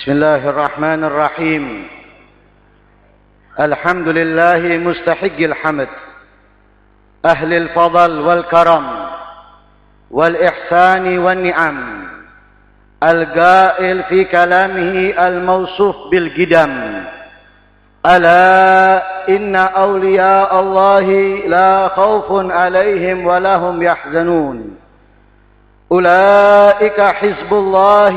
بسم الله الرحمن الرحيم. الحمد لله مستحق الحمد. أهل الفضل والكرم والإحسان والنعم. القائل في كلامه الموصوف بالقدم. ألا إن أولياء الله لا خوف عليهم ولا هم يحزنون. أولئك حزب الله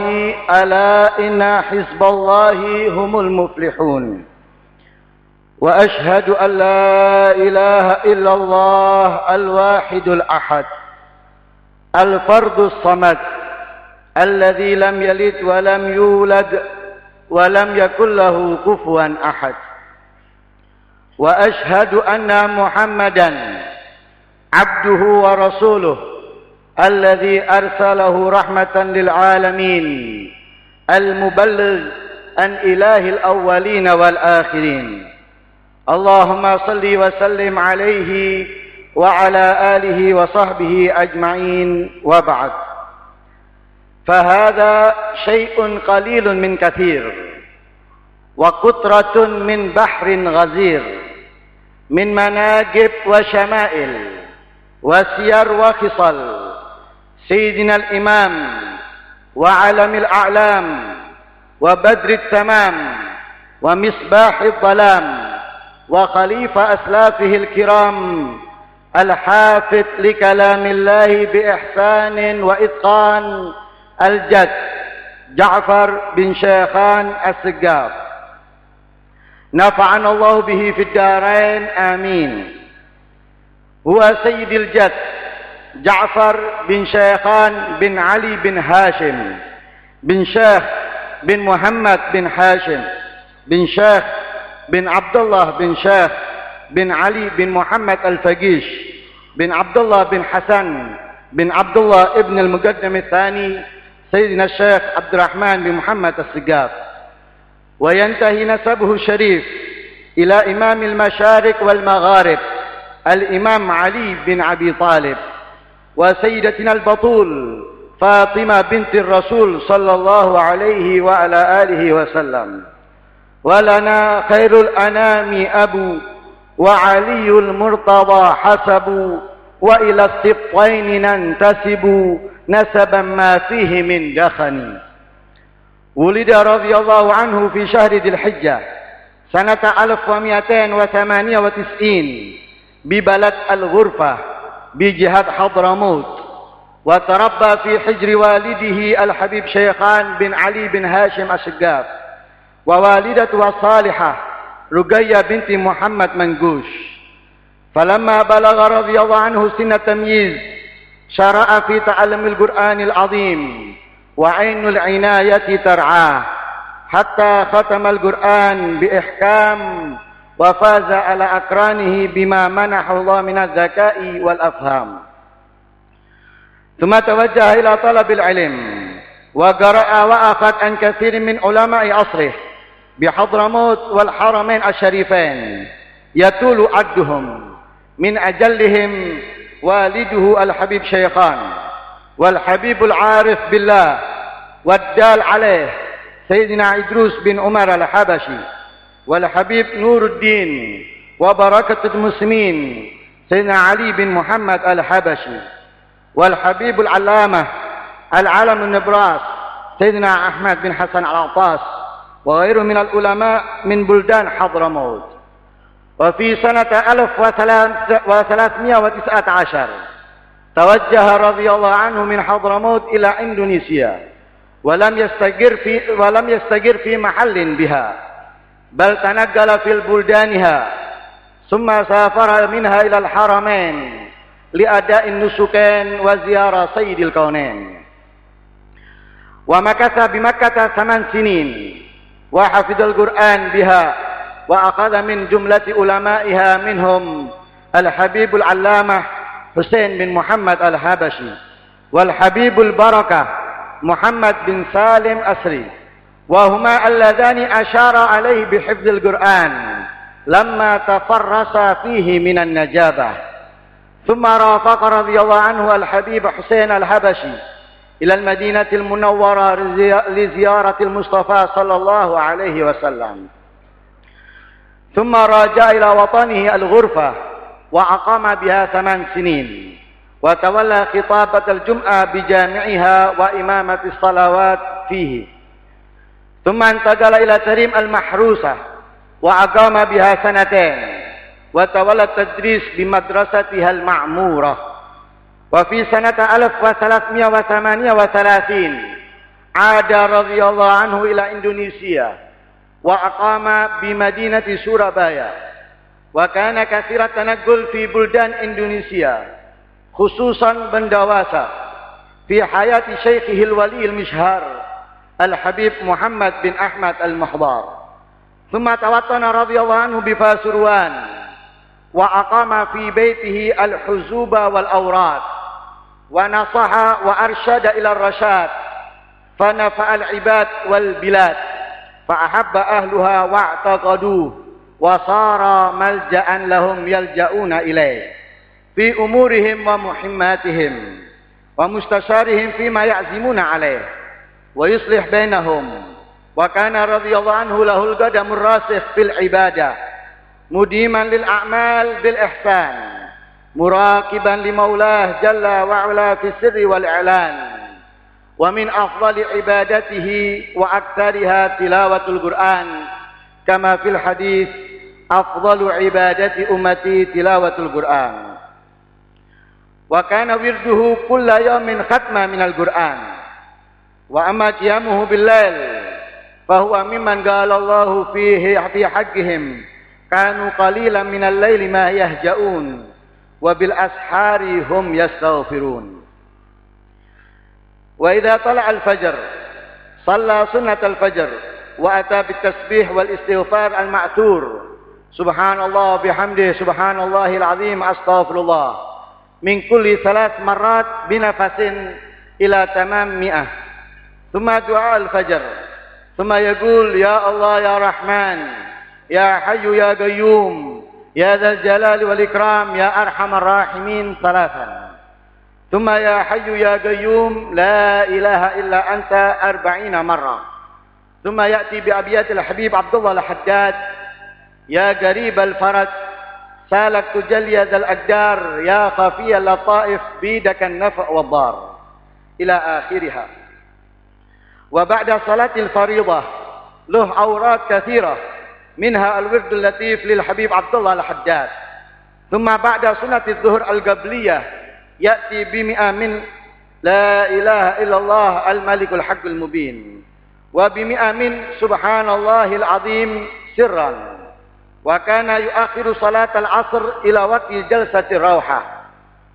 ألا إن حزب الله هم المفلحون. وأشهد أن لا إله إلا الله الواحد الأحد الفرد الصمد الذي لم يلد ولم يولد ولم يكن له كفوا أحد. وأشهد أن محمدا عبده ورسوله. الذي أرسله رحمة للعالمين المبلغ عن إله الأولين والآخرين. اللهم صل وسلم عليه وعلى آله وصحبه أجمعين وبعد. فهذا شيء قليل من كثير وقطرة من بحر غزير من مناقب وشمائل وسير وخصل سيدنا الإمام وعلم الأعلام وبدر التمام ومصباح الظلام وخليفة أسلافه الكرام الحافظ لكلام الله بإحسان وإتقان الجد جعفر بن شيخان السقاف نفعنا الله به في الدارين آمين. هو سيد الجد. جعفر بن شيخان بن علي بن هاشم بن شيخ بن محمد بن هاشم بن شيخ بن عبد الله بن شيخ بن علي بن محمد الفقيش بن عبد الله بن حسن بن عبد الله ابن المقدم الثاني سيدنا الشيخ عبد الرحمن بن محمد السقاف. وينتهي نسبه الشريف إلى إمام المشارق والمغارب الإمام علي بن أبي طالب. وسيدتنا البطول فاطمة بنت الرسول صلى الله عليه وعلى آله وسلم. ولنا خير الأنام أبو وعلي المرتضى حسب وإلى السبطين ننتسب نسبا ما فيه من دخن. ولد رضي الله عنه في شهر ذي الحجة سنة 1298 ببلد الغرفة. بجهة حضرموت وتربى في حجر والده الحبيب شيخان بن علي بن هاشم الشقاف ووالدته الصالحة رقية بنت محمد منقوش. فلما بلغ رضي الله عنه سن التمييز شرع في تعلم القرآن العظيم وعين العناية ترعاه حتى ختم القرآن بإحكام وفاز على أقرانه بما منحه الله من الذكاء والأفهام. ثم توجه إلى طلب العلم وقرأ وأخذ عن كثير من علماء عصره بحضرموت والحرمين الشريفين يطول عدهم من أجلهم والده الحبيب شيخان والحبيب العارف بالله والدال عليه سيدنا عدروس بن عمر الحبشي. والحبيب نور الدين وبركة المسلمين سيدنا علي بن محمد الحبشي والحبيب العلامة العالم النبراس سيدنا أحمد بن حسن العطاس وغيره من العلماء من بلدان حضرموت. وفي سنة 1319 توجه رضي الله عنه من حضرموت إلى إندونيسيا ولم يستقر في ولم يستقر في محل بها. بل تنقل في بلدانها ثم سافر منها إلى الحرمين لأداء النسكين وزيارة سيد الكونين. ومكث بمكة ثمان سنين وحفظ القرآن بها وأخذ من جملة علمائها منهم الحبيب العلامة حسين بن محمد الحبشي والحبيب البركة محمد بن سالم أسري. وهما اللذان أشار عليه بحفظ القرآن لما تفرس فيه من النجابة. ثم رافق رضي الله عنه الحبيب حسين الحبشي إلى المدينة المنورة لزيارة المصطفى صلى الله عليه وسلم. ثم راجع إلى وطنه الغرفة وأقام بها ثمان سنين وتولى خطابة الجمعة بجامعها وإمامة الصلوات فيه. ثم انتقل إلى تريم المحروسة وأقام بها سنتين وتولى التدريس بمدرستها المعمورة. وفي سنة 1338 عاد رضي الله عنه إلى إندونيسيا وأقام بمدينة سورابايا. وكان كثير التنقل في بلدان إندونيسيا خصوصا بندواسا في حياة شيخه الولي المشهار. الحبيب محمد بن أحمد المحضار. ثم توطن رضي الله عنه بفاسروان وأقام في بيته الحزوب والأوراد ونصح وأرشد إلى الرشاد فنفع العباد والبلاد فأحب أهلها واعتقدوه وصار ملجأ لهم يلجؤون إليه. في أمورهم ومحماتهم ومستشارهم فيما يعزمون عليه. ويصلح بينهم. وكان رضي الله عنه له القدم الراسخ في العبادة مديما للأعمال بالإحسان مراقبا لمولاه جل وعلا في السر والإعلان. ومن أفضل عبادته وأكثرها تلاوة القرآن كما في الحديث أفضل عبادة أمتي تلاوة القرآن. وكان ورده كل يوم ختمة من القرآن. وأما قيامه بالليل فهو ممن قال الله فيه في حقهم كانوا قليلا من الليل ما يهجؤون وبالأسحار هم يستغفرون. وإذا طلع الفجر صلى سنة الفجر وأتى بالتسبيح والاستغفار المعتور سبحان الله بحمده سبحان الله العظيم أستغفر الله. من كل ثلاث مرات بنفس إلى تمام مئة. ثم دعاء الفجر. ثم يقول يا الله يا رحمن يا حي يا قيوم يا ذا الجلال والإكرام يا أرحم الراحمين ثلاثا ثم يا حي يا قيوم لا إله إلا أنت أربعين مرة. ثم يأتي بأبيات الحبيب عبد الله الحداد يا قريب الفرج سالك تجلي ذا الأقدار يا خفي اللطائف بيدك النفع والضار. إلى آخرها. وبعد صلاة الفريضة له أوراق كثيرة منها الورد اللطيف للحبيب عبد الله الحداد ثم بعد سنة الظهر القبلية يأتي بمئة من لا إله إلا الله الملك الحق المبين وبمئة من سبحان الله العظيم سرا. وكان يؤخر صلاة العصر إلى وقت جلسة الروحة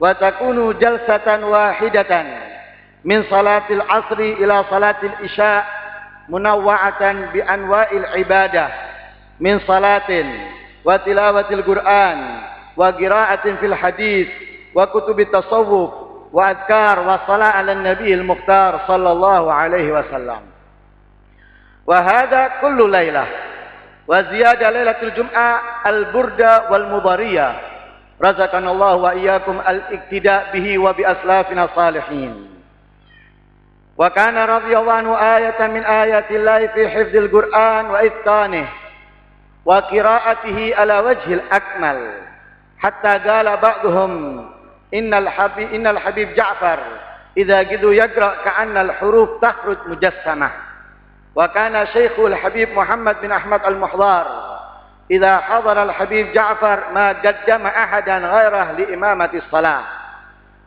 وتكون جلسة واحدة. من صلاة العصر إلى صلاة الإشاء منوعة بأنواع العبادة من صلاة وتلاوة القرآن وقراءة في الحديث وكتب التصوف وأذكار والصلاة على النبي المختار صلى الله عليه وسلم. وهذا كل ليلة وزيادة ليلة الجمعة البردة والمضارية. رزقنا الله وإياكم الاقتداء به وبأسلافنا الصالحين. وكان رضي الله عنه آية من آيات الله في حفظ القرآن وإتقانه وقراءته على وجه الأكمل. حتى قال بعضهم إن الحبيب, إن الحبيب جعفر إذا قدوا يقرأ كأن الحروف تخرج مجسمة. وكان شيخ الحبيب محمد بن أحمد المحضار إذا حضر الحبيب جعفر ما قدم أحدا غيره لإمامة الصلاة.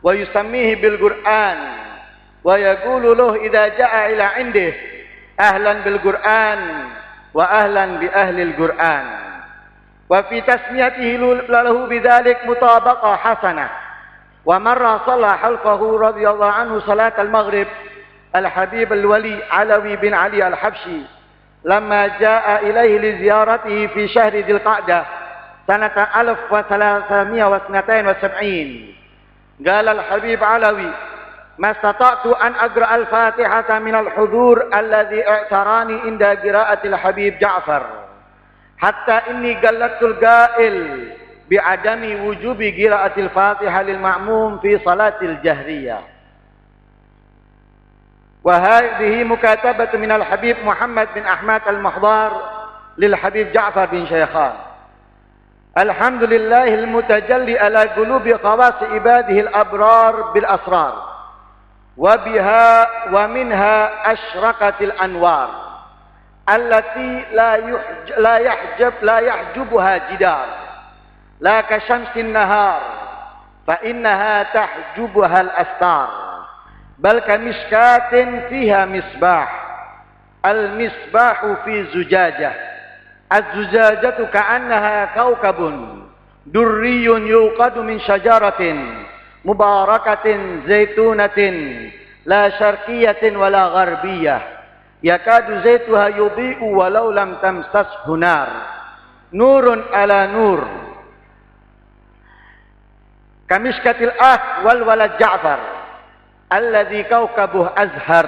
ويسميه بالقرآن. ويقول له إذا جاء إلى عنده أهلا بالقرآن وأهلا بأهل القرآن. وفي تسميته له بذلك مطابقة حسنة. ومر صلى حلقه رضي الله عنه صلاة المغرب الحبيب الولي علوي بن علي الحبشي لما جاء إليه لزيارته في شهر ذي القعدة سنة 1372 قال الحبيب علوي ما استطعت أن أقرأ الفاتحة من الحضور الذي اعتراني عند قراءة الحبيب جعفر. حتى إني قلدت القائل بعدم وجوب قراءة الفاتحة للمعموم في صلاة الجهرية. وهذه مكاتبة من الحبيب محمد بن أحمد المحضار للحبيب جعفر بن شيخان. الحمد لله المتجلي على قلوب خواص عباده الأبرار بالأسرار. وبها ومنها أشرقت الأنوار التي لا يحجب لا يحجب لا يحجبها جدار لا كشمس النهار فإنها تحجبها الأستار بل كمشكاة فيها مصباح المصباح في زجاجة الزجاجة كأنها كوكب دري يوقد من شجرة مباركة زيتونة لا شرقية ولا غربية. يكاد زيتها يضيء ولو لم تمسسه نار. نور على نور. كمشكة الأخ والولد جعفر الذي كوكبه أزهر.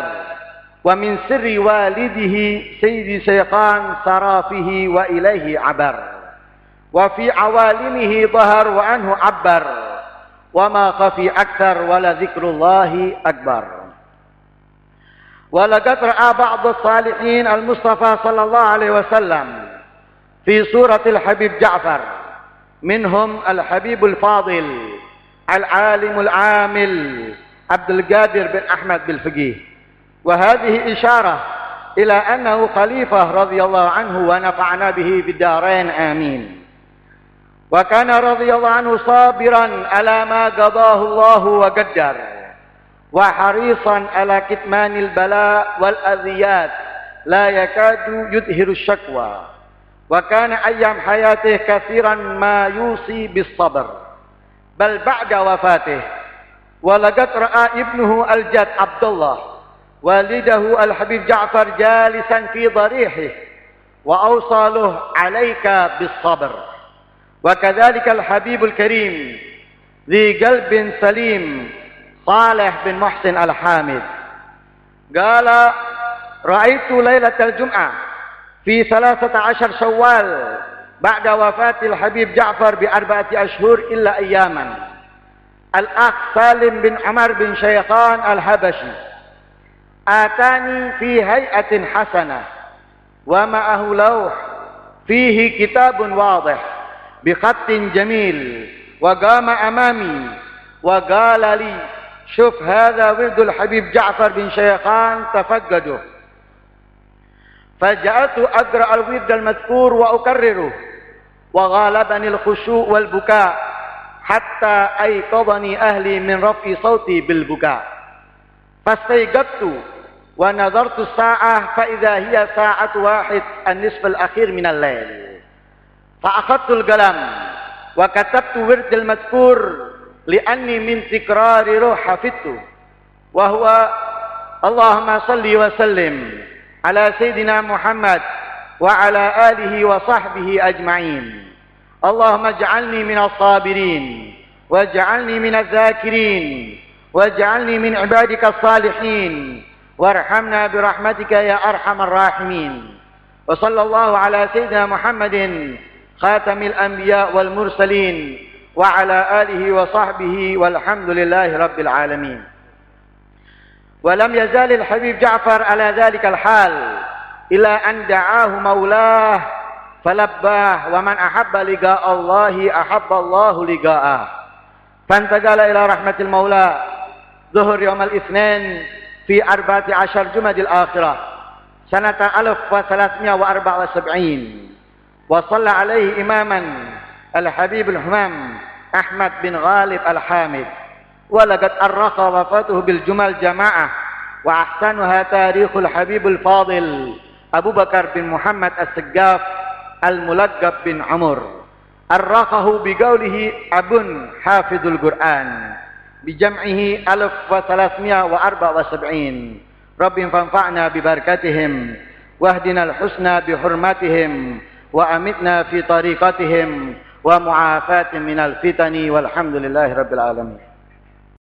ومن سر والده سيد شيخان صرافه وإليه عبر. وفي عوالمه ظهر وعنه عبر. وما خفي أكثر ولا ذكر الله أكبر. ولقد رأى بعض الصالحين المصطفى صلى الله عليه وسلم في سورة الحبيب جعفر. منهم الحبيب الفاضل العالم العامل عبد القادر بن أحمد بالفقيه وهذه إشارة إلى أنه خليفة رضي الله عنه ونفعنا به بالدارين آمين. وكان رضي الله عنه صابرا على ما قضاه الله وقدر وحريصا على كتمان البلاء والأذيات لا يكاد يظهر الشكوى. وكان أيام حياته كثيرا ما يوصي بالصبر بل بعد وفاته. ولقد رأى ابنه الجد عبد الله والده الحبيب جعفر جالسا في ضريحه وأوصى له عليك بالصبر. وكذلك الحبيب الكريم ذي قلب سليم صالح بن محسن الحامد. قال رأيت ليلة الجمعة في ثلاثة عشر شوال بعد وفاة الحبيب جعفر بأربعة أشهر إلا أياما. الأخ سالم بن عمر بن شيخان الحبشي آتاني في هيئة حسنة ومعه لوح فيه كتاب واضح. بخط جميل وقام أمامي وقال لي شوف هذا ولد الحبيب جعفر بن شيخان تفقده. فجعلت أقرأ الورد المذكور وأكرره وغالبني الخشوع والبكاء حتى أيقظني أهلي من رفع صوتي بالبكاء. فاستيقظت ونظرت الساعة فإذا هي ساعة واحد النصف الأخير من الليل. فأخذت القلم وكتبت ورد المذكور لأني من تكرار روح حفظته وهو اللهم صل وسلم على سيدنا محمد وعلى آله وصحبه أجمعين. اللهم اجعلني من الصابرين واجعلني من الذاكرين واجعلني من عبادك الصالحين وارحمنا برحمتك يا أرحم الراحمين. وصلى الله على سيدنا محمد خاتم الأنبياء والمرسلين وعلى آله وصحبه والحمد لله رب العالمين. ولم يزال الحبيب جعفر على ذلك الحال إلى أن دعاه مولاه فلباه ومن أحب لقاء الله أحب الله لقاءه. فانتقل إلى رحمة المولى ظهر يوم الاثنين في أربعة عشر جمد الآخرة سنة ألف وثلاثمائة وأربعة وسبعين. وصلى عليه إماما الحبيب الحمام أحمد بن غالب الحامد. ولقد أرخ وفاته بالجمل جماعة وأحسنها تاريخ الحبيب الفاضل أبو بكر بن محمد السقاف الملقب بن عمر. أرخه بقوله أب حافظ القرآن بجمعه ألف وثلاثمائة وأربعة وسبعين. رب فانفعنا ببركتهم واهدنا الحسنى بحرمتهم وأمتنا في طريقتهم ومعافاة من الفتن والحمد لله رب العالمين.